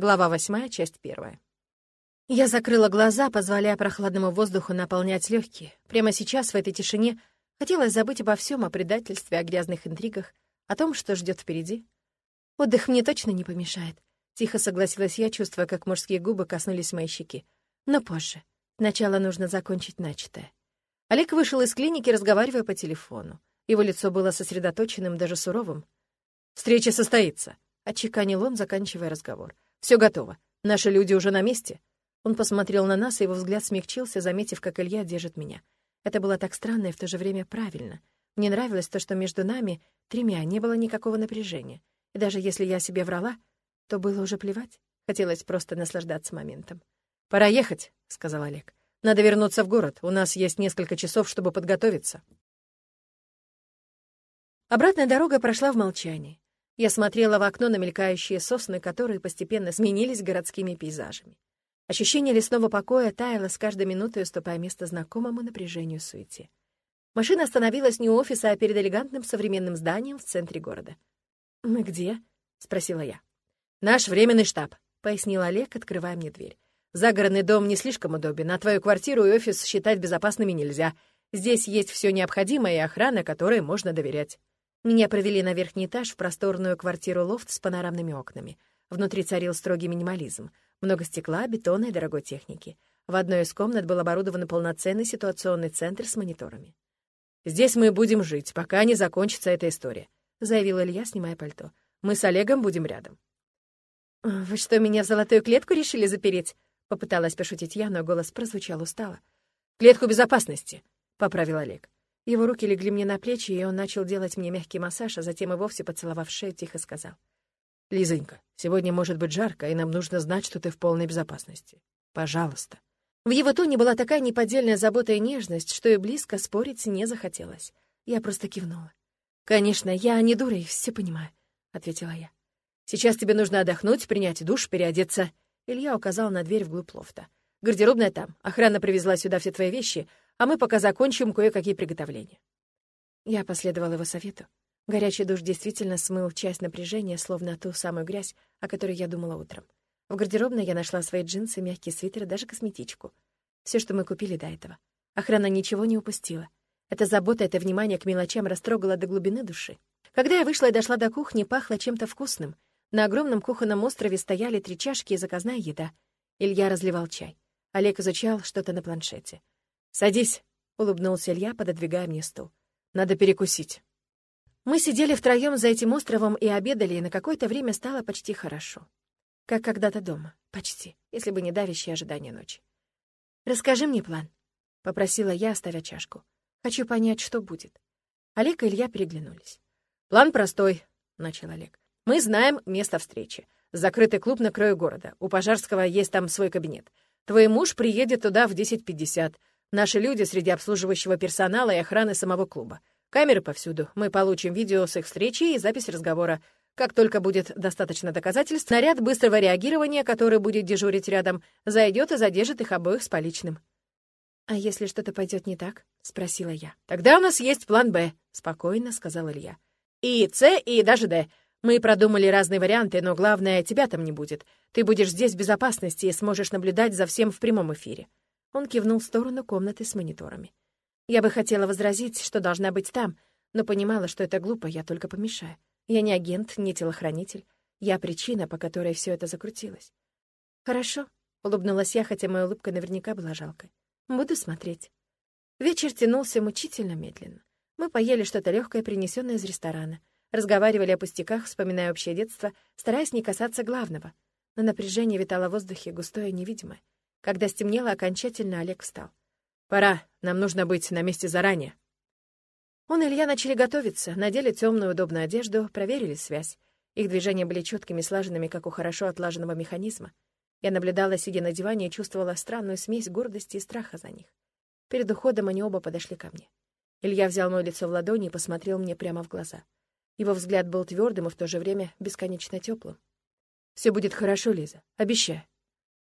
Глава восьмая, часть первая. Я закрыла глаза, позволяя прохладному воздуху наполнять легкие. Прямо сейчас, в этой тишине, хотелось забыть обо всем, о предательстве, о грязных интригах, о том, что ждет впереди. Отдых мне точно не помешает. Тихо согласилась я, чувствуя, как мужские губы коснулись моей щеки. Но позже. Сначала нужно закончить начатое. Олег вышел из клиники, разговаривая по телефону. Его лицо было сосредоточенным, даже суровым. «Встреча состоится», — отчеканил он, заканчивая разговор. Все готово. Наши люди уже на месте». Он посмотрел на нас, и его взгляд смягчился, заметив, как Илья держит меня. Это было так странно и в то же время правильно. Мне нравилось то, что между нами, тремя, не было никакого напряжения. И даже если я себе врала, то было уже плевать. Хотелось просто наслаждаться моментом. «Пора ехать», — сказал Олег. «Надо вернуться в город. У нас есть несколько часов, чтобы подготовиться». Обратная дорога прошла в молчании. Я смотрела в окно на мелькающие сосны, которые постепенно сменились городскими пейзажами. Ощущение лесного покоя таяло с каждой минутой, уступая место знакомому напряжению суете. Машина остановилась не у офиса, а перед элегантным современным зданием в центре города. «Мы где?» — спросила я. «Наш временный штаб», — пояснил Олег, открывая мне дверь. «Загородный дом не слишком удобен, а твою квартиру и офис считать безопасными нельзя. Здесь есть все необходимое и охрана, которой можно доверять». Меня провели на верхний этаж в просторную квартиру-лофт с панорамными окнами. Внутри царил строгий минимализм. Много стекла, бетона и дорогой техники. В одной из комнат был оборудован полноценный ситуационный центр с мониторами. «Здесь мы будем жить, пока не закончится эта история», — заявил Илья, снимая пальто. «Мы с Олегом будем рядом». «Вы что, меня в золотую клетку решили запереть?» — попыталась пошутить я, но голос прозвучал устало. «Клетку безопасности», — поправил Олег. Его руки легли мне на плечи, и он начал делать мне мягкий массаж, а затем и вовсе, поцеловав шею, тихо сказал. «Лизонька, сегодня может быть жарко, и нам нужно знать, что ты в полной безопасности. Пожалуйста». В его тоне была такая неподдельная забота и нежность, что и близко спорить не захотелось. Я просто кивнула. «Конечно, я не дура и все понимаю», — ответила я. «Сейчас тебе нужно отдохнуть, принять душ, переодеться». Илья указал на дверь вглубь лофта. «Гардеробная там. Охрана привезла сюда все твои вещи, а мы пока закончим кое-какие приготовления». Я последовала его совету. Горячий душ действительно смыл часть напряжения, словно ту самую грязь, о которой я думала утром. В гардеробной я нашла свои джинсы, мягкий свитер и даже косметичку. Все, что мы купили до этого. Охрана ничего не упустила. Эта забота, это внимание к мелочам растрогало до глубины души. Когда я вышла и дошла до кухни, пахло чем-то вкусным. На огромном кухонном острове стояли три чашки и заказная еда. Илья разливал чай. Олег изучал что-то на планшете. «Садись», — улыбнулся Илья, пододвигая мне стул. «Надо перекусить». Мы сидели втроем за этим островом и обедали, и на какое-то время стало почти хорошо. Как когда-то дома. Почти, если бы не давящее ожидание ночи. «Расскажи мне план», — попросила я, ставя чашку. «Хочу понять, что будет». Олег и Илья переглянулись. «План простой», — начал Олег. «Мы знаем место встречи. Закрытый клуб на краю города. У Пожарского есть там свой кабинет. Твой муж приедет туда в 10.50. Наши люди среди обслуживающего персонала и охраны самого клуба. Камеры повсюду. Мы получим видео с их встречи и запись разговора. Как только будет достаточно доказательств, наряд быстрого реагирования, который будет дежурить рядом, зайдет и задержит их обоих с поличным. «А если что-то пойдет не так?» — спросила я. «Тогда у нас есть план «Б», — спокойно сказал Илья. «И С, и даже Д. Мы продумали разные варианты, но главное, тебя там не будет. Ты будешь здесь в безопасности и сможешь наблюдать за всем в прямом эфире. Он кивнул в сторону комнаты с мониторами. Я бы хотела возразить, что должна быть там, но понимала, что это глупо, я только помешаю. Я не агент, не телохранитель. Я причина, по которой все это закрутилось. «Хорошо», — улыбнулась я, хотя моя улыбка наверняка была жалкой. «Буду смотреть». Вечер тянулся мучительно медленно. Мы поели что-то легкое, принесенное из ресторана. Разговаривали о пустяках, вспоминая общее детство, стараясь не касаться главного. Но напряжение витало в воздухе, густое и невидимое. Когда стемнело окончательно, Олег встал. «Пора, нам нужно быть на месте заранее». Он и Илья начали готовиться, надели темную удобную одежду, проверили связь. Их движения были четкими, слаженными, как у хорошо отлаженного механизма. Я наблюдала, сидя на диване, и чувствовала странную смесь гордости и страха за них. Перед уходом они оба подошли ко мне. Илья взял мое лицо в ладони и посмотрел мне прямо в глаза. Его взгляд был твердым и в то же время бесконечно теплым. Все будет хорошо, Лиза. Обещаю.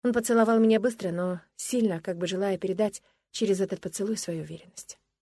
Он поцеловал меня быстро, но сильно, как бы желая передать через этот поцелуй свою уверенность.